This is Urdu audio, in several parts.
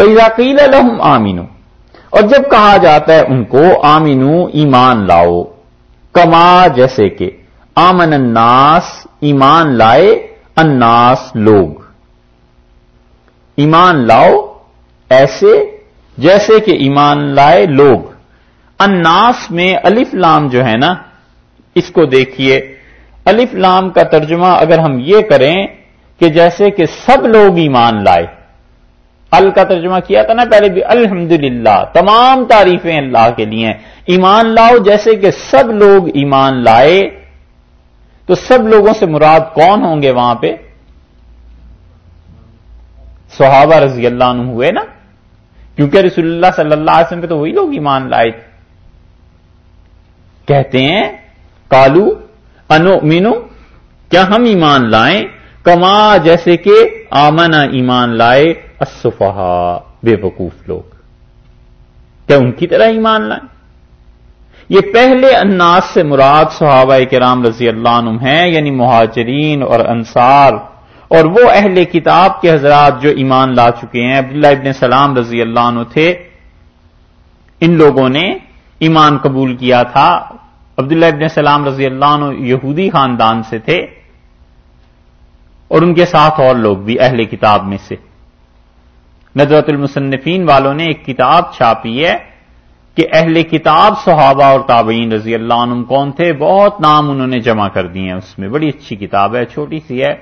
وہ ذاکیل آمینو اور جب کہا جاتا ہے ان کو آمینو ایمان لاؤ۔ کما جیسے کہ، آمن الناس، ایمان لائے الناس لوگ۔ ایمان لاؤ ایسے جیسے کہ ایمان لائے لوگ۔ الناس میں الف لام جو ہے نا، اس کو دیکھیے۔ الف لام کا ترجمہ اگر ہم یہ کریں کہ جیسے کہ سب لوگ ایمان لائے ال کا ترجمہ کیا تھا نا پہلے بھی الحمد تمام تعریفیں اللہ کے لیے ایمان لاؤ، جیسے کہ سب لوگ ایمان لائے، تو سب لوگوں سے مراد کون ہوں گے وہاں پہ؟ صحابہ رضی اللہ عنہ ہوئے نا؟ کیونکہ رسول اللہ صلی اللہ علیہ وسلم پہ تو وہی لوگ ایمان لائے تھے۔ کہتے ہیں کالو انو مینو کیا ہم ایمان لائیں؟ کما، جیسے کہ آمنا ایمان لائے۔ اصفہا بے وقوف لوگ۔ کیا ان کی طرح ایمان لائیں؟ یہ پہلے اناس سے مراد صحابہ کرام رضی اللہ عنہ ہیں یعنی مہاجرین اور انصار۔ اور وہ اہل کتاب کے حضرات جو ایمان لا چکے ہیں، عبداللہ ابن سلام رضی اللہ عنہ تھے، ان لوگوں نے ایمان قبول کیا تھا۔ عبداللہ ابن سلام رضی اللہ عنہ یہودی خاندان سے تھے، اور ان کے ساتھ اور لوگ بھی اہل کتاب میں سے۔ ندرت المصنفین والوں نے ایک کتاب چھاپی ہے کہ اہل کتاب صحابہ اور تابعین رضی اللہ عنہ کون تھے؟ بہت نام انہوں نے جمع کر دیے ہیں اس میں۔ بڑی اچھی کتاب ہے، چھوٹی سی ہے،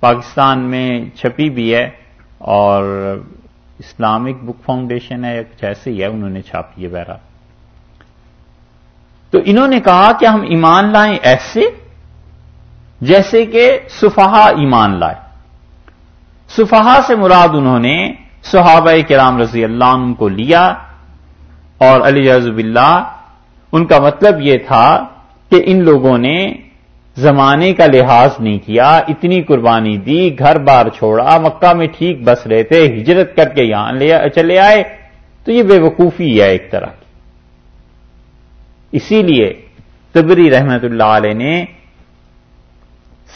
پاکستان میں چھپی بھی ہے اور اسلامک بک فاؤنڈیشن ہے کچھ ایسے ہی ہے، انہوں نے چھاپی ہے بہرحال۔ تو انہوں نے کہا کہ ہم ایمان لائیں ایسے جیسے کہ صفحہ ایمان لائے۔ صفحہ سے مراد انہوں نے صحابہ کرام رضی اللہ عنہ کو لیا اور علی عزب اللہ ان کا مطلب یہ تھا کہ ان لوگوں نے زمانے کا لحاظ نہیں کیا، اتنی قربانی دی، گھر بار چھوڑا، مکہ میں ٹھیک بس رہے تھے ہجرت کر کے یہاں چلے آئے۔ تو یہ بے وقوفی ہے ایک طرح کی۔ اسی لیے تبری رحمت اللہ علیہ نے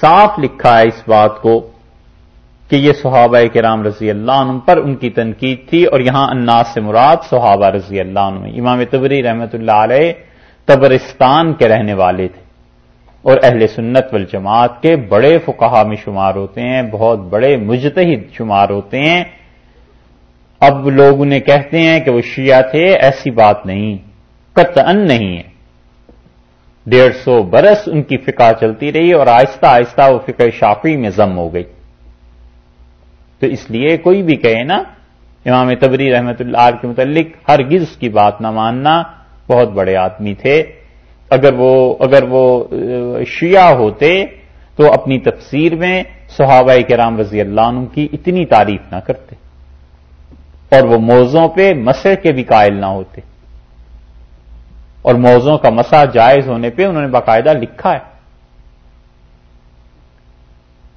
صاف لکھا ہے اس بات کو۔ کہ یہ صحابہ کرام رضی اللہ عنہ پر ان کی تنقید تھی اور یہاں اناس سے مراد صحابہ رضی اللہ عنہ امام تبری رحمت اللہ علیہ تبرستان کے رہنے والے تھے اور اہل سنت والجماعت کے بڑے فقہا میں شمار ہوتے ہیں، بہت بڑے مجتہد شمار ہوتے ہیں۔ اب لوگ انہیں کہتے ہیں کہ وہ شیعہ تھے، ایسی بات نہیں، قطعا نہیں ہے۔ ڈیڑھ سو برس ان کی فقہ چلتی رہی اور آہستہ آہستہ وہ فقہ شافی میں ضم ہو گئی۔ تو اس لیے کوئی بھی کہے نا، امام تبری رحمت اللہ کے متعلق ہرگز اس کی بات نہ ماننا۔ بہت بڑے آدمی تھے۔ اگر وہ اگر وہ شیعہ ہوتے تو اپنی تفسیر میں صحابہ کرام رضی اللہ عنہ کی اتنی تعریف نہ کرتے۔ اور وہ موزوں پہ مسے کے بھی قائل نہ ہوتے۔ اور موزوں کا مسا جائز ہونے پہ انہوں نے باقاعدہ لکھا ہے۔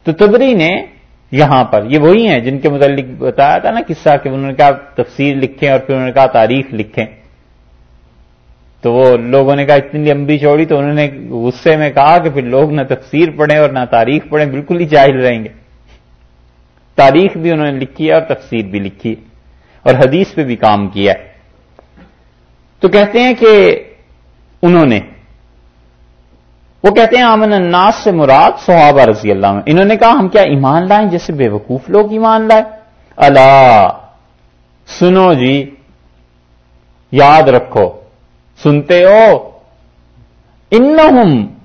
تو تبری نے یہاں پر۔ یہ وہی ہیں جن کے متعلق بتایا تھا نا قصہ کہ انہوں نے کہا تفسیر لکھیں اور پھر انہوں نے کہا تاریخ لکھیں۔ تو وہ لوگوں نے کہا اتنی لمبی چوڑی تو انہوں نے غصے میں کہا کہ پھر لوگ نہ تفسیر پڑھیں اور نہ تاریخ پڑھیں، بالکل ہی جاہل رہیں گے۔ تاریخ بھی انہوں نے لکھی ہے اور تفسیر بھی لکھی ہے اور حدیث پہ بھی کام کیا ہے۔ تو کہتے ہیں کہ انہوں نے وہ کہتے ہیں امن الناس سے مراد صحابہ رضی اللہ میں انہوں نے کہا، ہم کیا ایمان لائیں جیسے بے وقوف لوگ ایمان لائے اللہ سنو جی یاد رکھو، سنتے ہو۔ ان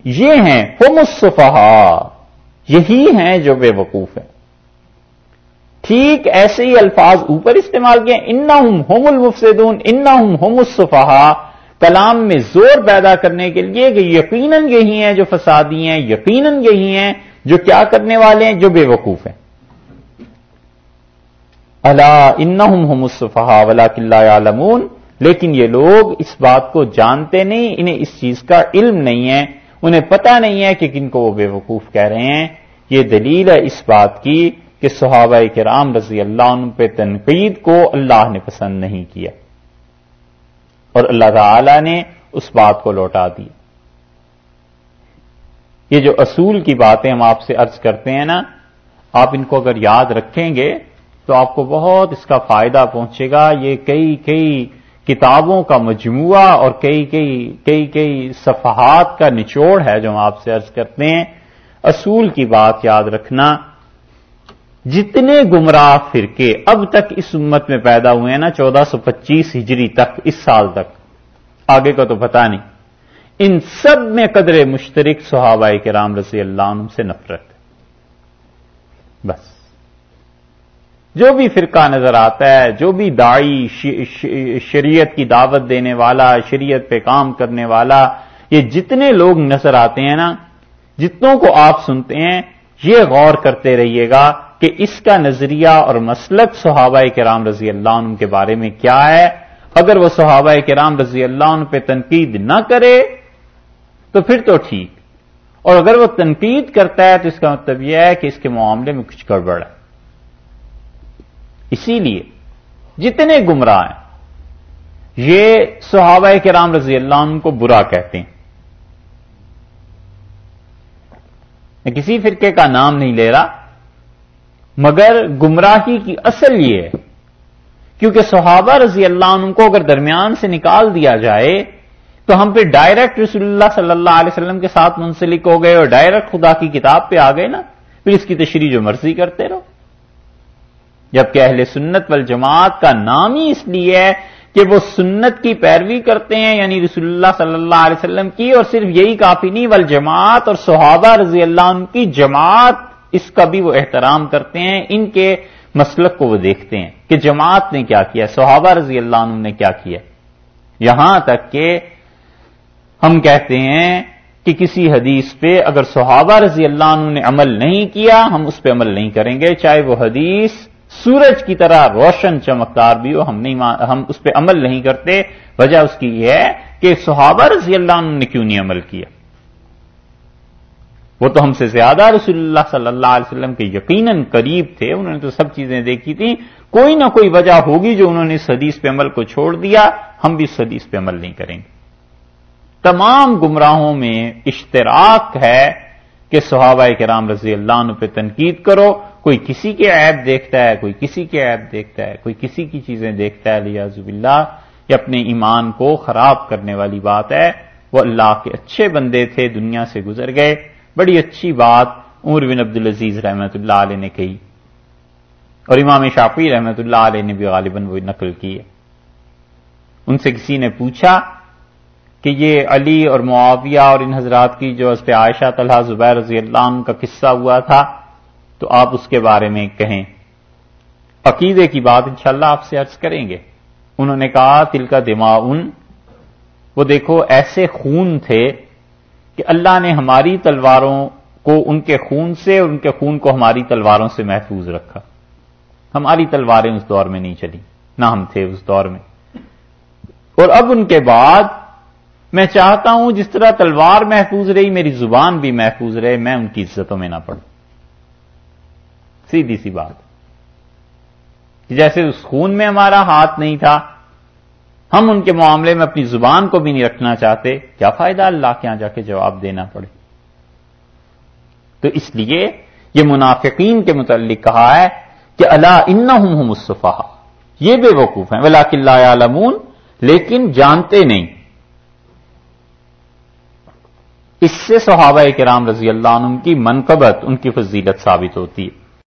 یہ ہیں، ہم یہی ہیں جو بے وقوف ہیں۔ ٹھیک، ایسے ہی الفاظ اوپر استعمال کیے۔ ان ہوم المفسدون ان ہوم الصفحا کلام میں زور پیدا کرنے کے لیے کہ یقیناً یہی ہیں جو فسادی ہیں، یقیناً یہی ہیں جو کیا کرنے والے ہیں، جو بے وقوف ہیں۔ اللہ ان مصفحا ولا کلّہ عالمون لیکن یہ لوگ اس بات کو جانتے نہیں، انہیں اس چیز کا علم نہیں ہے، انہیں پتہ نہیں ہے کہ کن کو وہ بے وقوف کہہ رہے ہیں۔ یہ دلیل ہے اس بات کی کہ صحابہ کرام رضی اللہ عنہ پہ تنقید کو اللہ نے پسند نہیں کیا۔ اور اللہ تعالی نے اس بات کو لوٹا دی۔ یہ جو اصول کی باتیں ہم آپ سے ارض کرتے ہیں نا، آپ ان کو اگر یاد رکھیں گے تو آپ کو بہت اس کا فائدہ پہنچے گا۔ یہ کئی کئی کتابوں کا مجموعہ اور کئی کئی کئی کئی صفحات کا نچوڑ ہے جو ہم آپ سے عرض کرتے ہیں۔ اصول کی بات یاد رکھنا۔ جتنے گمراہ فرقے اب تک اس امت میں پیدا ہوئے ہیں نا، چودہ سو پچیس ہجری تک، اس سال تک۔ آگے کا تو پتا نہیں۔ ان سب میں قدر مشترک صحابہ کے رام رضی اللہ عنہ سے نفرت بس۔ جو بھی فرقہ نظر آتا ہے، جو بھی دائی شریعت کی دعوت دینے والا، شریعت پہ کام کرنے والا، یہ جتنے لوگ نظر آتے ہیں نا، جتنوں کو آپ سنتے ہیں، یہ غور کرتے رہیے گا کہ اس کا نظریہ اور مسلک صحابہ کرام رضی اللہ عنہ کے بارے میں کیا ہے؟ اگر وہ صحابہ کرام رضی اللہ عنہ پہ تنقید نہ کرے، تو پھر تو ٹھیک۔ اور اگر وہ تنقید کرتا ہے، تو اس کا مطلب یہ ہے کہ اس کے معاملے میں کچھ گڑبڑ ہے۔ اسی لیے جتنے گمراہ ہیں، یہ صحابہ کرام رضی اللہ عنہ کو برا کہتے ہیں۔ میں کسی فرقے کا نام نہیں لے رہا مگر گمراہی کی اصل یہ ہے۔ کیونکہ صحابہ رضی اللہ عنہ کو اگر درمیان سے نکال دیا جائے، تو ہم پھر ڈائریکٹ رسول اللہ صلی اللہ علیہ وسلم کے ساتھ منسلک ہو گئے اور ڈائریکٹ خدا کی کتاب پہ آ گئے نا۔ پھر اس کی تشریح جو مرضی کرتے رہو۔ جبکہ اہل سنت والجماعت کا نام ہی اس لیے ہے کہ وہ سنت کی پیروی کرتے ہیں یعنی رسول اللہ صلی اللہ علیہ وسلم کی، اور صرف یہی کافی نہیں، والجماعت اور صحابہ رضی اللہ عنہ کی جماعت اس کا بھی وہ احترام کرتے ہیں، ان کے مسلک کو وہ دیکھتے ہیں کہ جماعت نے کیا کیا، صحابہ رضی اللہ عنہ نے کیا کیا۔ یہاں تک کہ ہم کہتے ہیں کہ کسی حدیث پہ اگر صحابہ رضی اللہ عنہ نے عمل نہیں کیا، ہم اس پہ عمل نہیں کریں گے، چاہے وہ حدیث سورج کی طرح روشن چمکدار بھی ہو، ہم نہیں ہم اس پہ عمل نہیں کرتے۔ وجہ اس کی یہ ہے کہ صحابہ رضی اللہ عنہ نے کیوں نہیں عمل کیا؟ وہ تو ہم سے زیادہ رسول اللہ صلی اللہ علیہ وسلم کے یقیناً قریب تھے، انہوں نے تو سب چیزیں دیکھی تھیں۔ کوئی نہ کوئی وجہ ہوگی جو انہوں نے اس حدیث پہ عمل کو چھوڑ دیا، ہم بھی اس حدیث پہ عمل نہیں کریں گے۔ تمام گمراہوں میں اشتراک ہے کہ صحابہ کرام رضی اللہ عنہ پہ تنقید کرو۔ کوئی کسی کے عیب دیکھتا ہے، کوئی کسی کے عیب دیکھتا ہے، کوئی کسی کی چیزیں دیکھتا ہے لیاز اللہ یہ اپنے ایمان کو خراب کرنے والی بات ہے۔ وہ اللہ کے اچھے بندے تھے، دنیا سے گزر گئے۔ بڑی اچھی بات عمر بن عبد العزیز رحمت اللہ علیہ نے کہی اور امام شافی رحمت اللہ علیہ نے بھی غالباً وہ نقل کی ہے۔ ان سے کسی نے پوچھا کہ یہ علی اور معاویہ اور ان حضرات کی جو حضرت عائشہ طلحہ زبیر رضی اللہ عنہ کا قصہ ہوا تھا، تو آپ اس کے بارے میں کہیں۔ عقیدے کی بات انشاءاللہ آپ سے عرض کریں گے۔ انہوں نے کہا تل کا دماؤن، وہ دیکھو ایسے خون تھے کہ اللہ نے ہماری تلواروں کو ان کے خون سے اور ان کے خون کو ہماری تلواروں سے محفوظ رکھا۔ ہماری تلواریں اس دور میں نہیں چلی نہ ہم تھے اس دور میں۔ اور اب ان کے بعد میں چاہتا ہوں جس طرح تلوار محفوظ رہی، میری زبان بھی محفوظ رہے، میں ان کی عزتوں میں نہ پڑوں۔ سیدھی سی بات۔ جیسے اس خون میں ہمارا ہاتھ نہیں تھا ہم ان کے معاملے میں اپنی زبان کو بھی نہیں رکھنا چاہتے، کیا فائدہ اللہ کے یہاں جا کے جواب دینا پڑے؟ تو اس لیے یہ منافقین کے متعلق کہا ہے کہ اللہ ان مصطفیٰ یہ بے وقوف ہیں ولاک اللہ عالمون لیکن جانتے نہیں۔ اس سے صحابہ کرام رضی اللہ عنہ کی منقبت، ان کی فضیلت ثابت ہوتی ہے۔